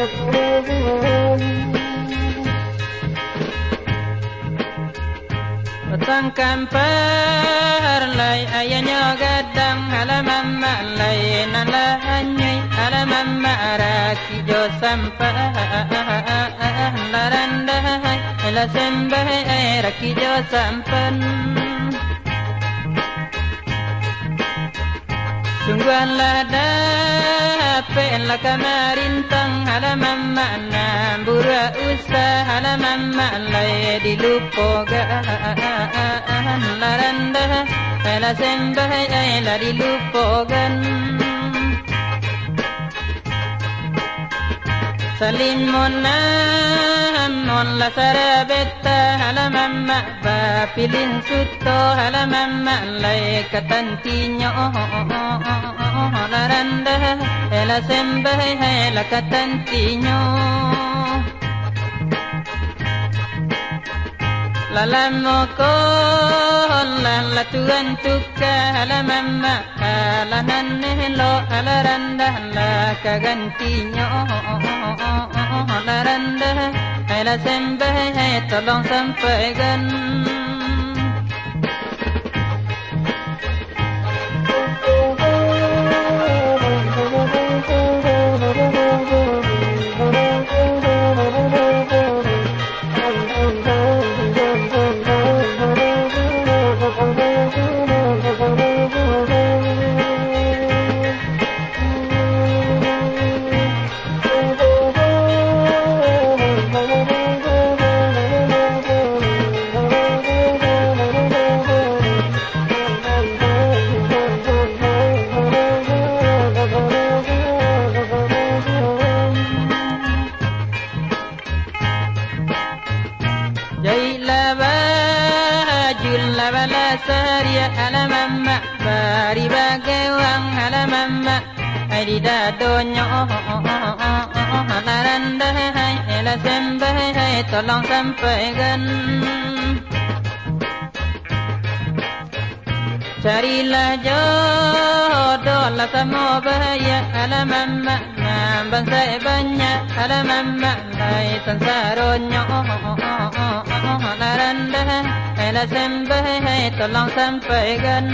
Tang kampar lay ayanya gadang alamam lay nala anyay alamam araki jo sampa larandahay la sembahay araki jo sampan. Sungguh ladah dapat la kamarintang halaman makna bura usah halaman maklay dilupogan laranda la sembah la dilupogan Salim mona mon la sarabetta halaman makba pilin sutto halaman maklay katantinyo laranda la sembah la katantinyo La la mo ko, la la tuan tuka la mama la nanne lo, la randa la kagantinyo la randa la sembe tolong sampai bala sariya ala mamma bari bage wang ala mamma ai da do nyo ala randa hai ala sembe hai tolong sampai gan Carilah jodoh lah sama bahaya halaman mak Nambang saya banyak halaman mak Lai sansaronyo laranda hai la sembah hai tolong sampaikan